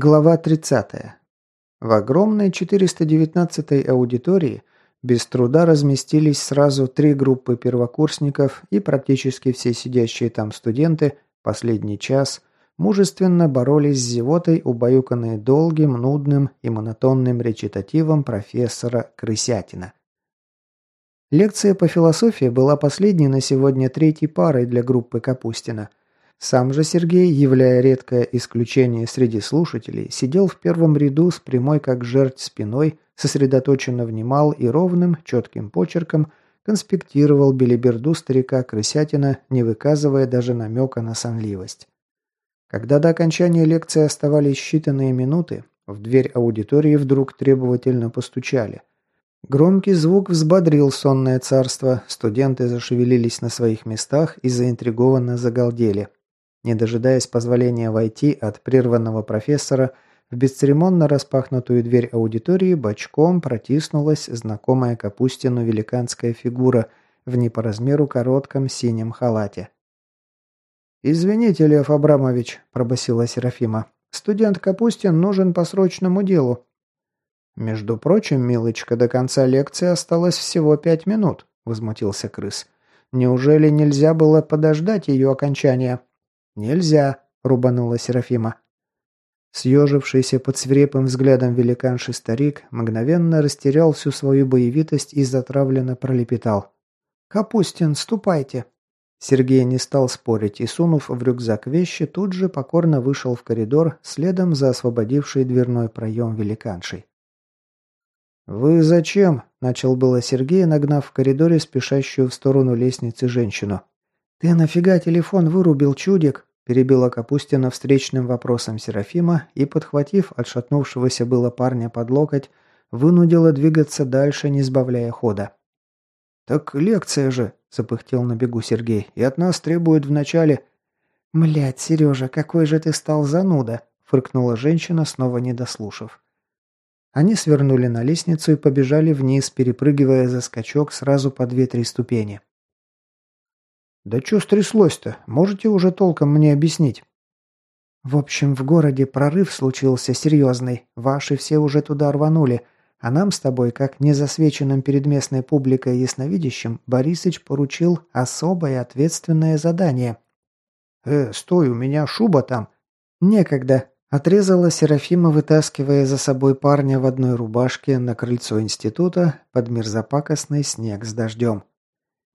Глава 30. В огромной 419-й аудитории без труда разместились сразу три группы первокурсников и практически все сидящие там студенты последний час мужественно боролись с зевотой, убаюканные долгим, нудным и монотонным речитативом профессора Крысятина. Лекция по философии была последней на сегодня третьей парой для группы Капустина – сам же Сергей, являя редкое исключение среди слушателей, сидел в первом ряду с прямой как жерть спиной, сосредоточенно внимал и ровным, четким почерком конспектировал белиберду старика Крысятина, не выказывая даже намека на сонливость. Когда до окончания лекции оставались считанные минуты, в дверь аудитории вдруг требовательно постучали. Громкий звук взбодрил сонное царство, студенты зашевелились на своих местах и заинтригованно загалдели. Не дожидаясь позволения войти от прерванного профессора, в бесцеремонно распахнутую дверь аудитории бочком протиснулась знакомая Капустину великанская фигура в не по размеру коротком синем халате. «Извините, Лев Абрамович», – пробасила Серафима. «Студент Капустин нужен по срочному делу». «Между прочим, милочка, до конца лекции осталось всего пять минут», – возмутился крыс. «Неужели нельзя было подождать ее окончания?» «Нельзя!» – рубанула Серафима. Съежившийся под свирепым взглядом великанши старик мгновенно растерял всю свою боевитость и затравленно пролепетал. «Капустин, ступайте!» Сергей не стал спорить и, сунув в рюкзак вещи, тут же покорно вышел в коридор, следом за освободивший дверной проем великаншей. «Вы зачем?» – начал было Сергей, нагнав в коридоре спешащую в сторону лестницы женщину. «Ты нафига телефон вырубил, чудик?» Перебила Капустина встречным вопросом Серафима и, подхватив отшатнувшегося было парня под локоть, вынудила двигаться дальше, не сбавляя хода. «Так лекция же!» – запыхтел на бегу Сергей. «И от нас требуют вначале...» «Млядь, Сережа, какой же ты стал зануда!» – фыркнула женщина, снова не дослушав. Они свернули на лестницу и побежали вниз, перепрыгивая за скачок сразу по две-три ступени. «Да что стряслось-то? Можете уже толком мне объяснить?» «В общем, в городе прорыв случился серьезный. Ваши все уже туда рванули. А нам с тобой, как незасвеченным перед местной публикой ясновидящим, Борисыч поручил особое ответственное задание». «Э, стой, у меня шуба там». «Некогда», – отрезала Серафима, вытаскивая за собой парня в одной рубашке на крыльцо института под мерзопакостный снег с дождем.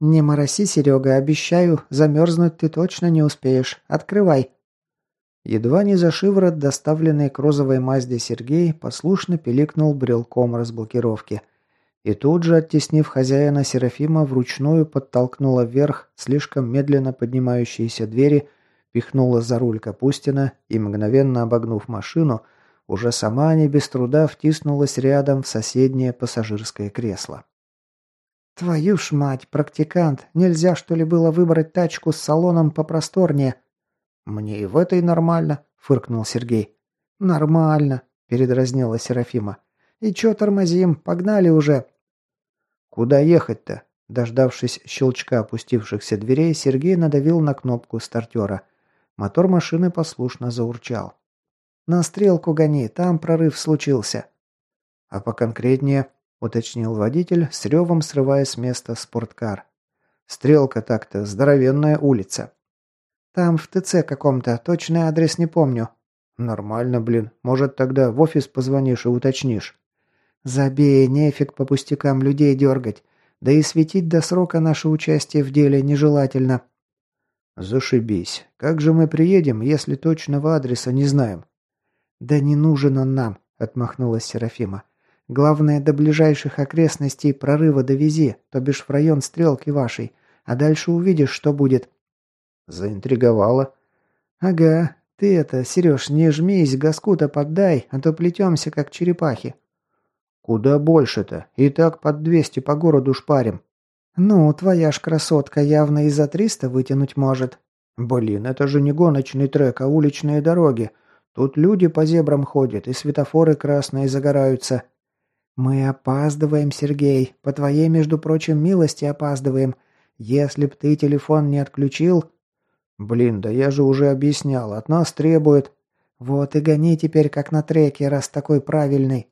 «Не мороси, Серега, обещаю, замерзнуть ты точно не успеешь. Открывай». Едва не за шиворот, доставленный к розовой Мазде Сергей, послушно пиликнул брелком разблокировки. И тут же, оттеснив хозяина Серафима, вручную подтолкнула вверх слишком медленно поднимающиеся двери, пихнула за руль Капустина и, мгновенно обогнув машину, уже сама не без труда втиснулась рядом в соседнее пассажирское кресло. «Твою ж мать, практикант, нельзя что ли было выбрать тачку с салоном попросторнее?» «Мне и в этой нормально», — фыркнул Сергей. «Нормально», — передразнила Серафима. «И чё тормозим? Погнали уже!» «Куда ехать-то?» Дождавшись щелчка опустившихся дверей, Сергей надавил на кнопку стартера. Мотор машины послушно заурчал. «На стрелку гони, там прорыв случился». «А поконкретнее?» Уточнил водитель, с ревом срывая с места спорткар. «Стрелка так-то, здоровенная улица». «Там в ТЦ каком-то, точный адрес не помню». «Нормально, блин. Может, тогда в офис позвонишь и уточнишь». «Забей, нефиг по пустякам людей дергать. Да и светить до срока наше участие в деле нежелательно». «Зашибись. Как же мы приедем, если точного адреса не знаем?» «Да не нужен он нам», — отмахнулась Серафима. Главное, до ближайших окрестностей прорыва довези, то бишь в район стрелки вашей. А дальше увидишь, что будет». Заинтриговала. «Ага. Ты это, Сереж, не жмись, газку-то поддай, а то плетемся, как черепахи». «Куда больше-то? И так под двести по городу шпарим». «Ну, твоя ж красотка явно и за триста вытянуть может». «Блин, это же не гоночный трек, а уличные дороги. Тут люди по зебрам ходят, и светофоры красные загораются. «Мы опаздываем, Сергей. По твоей, между прочим, милости опаздываем. Если б ты телефон не отключил...» «Блин, да я же уже объяснял. От нас требует...» Вот и гони теперь как на треке, раз такой правильный.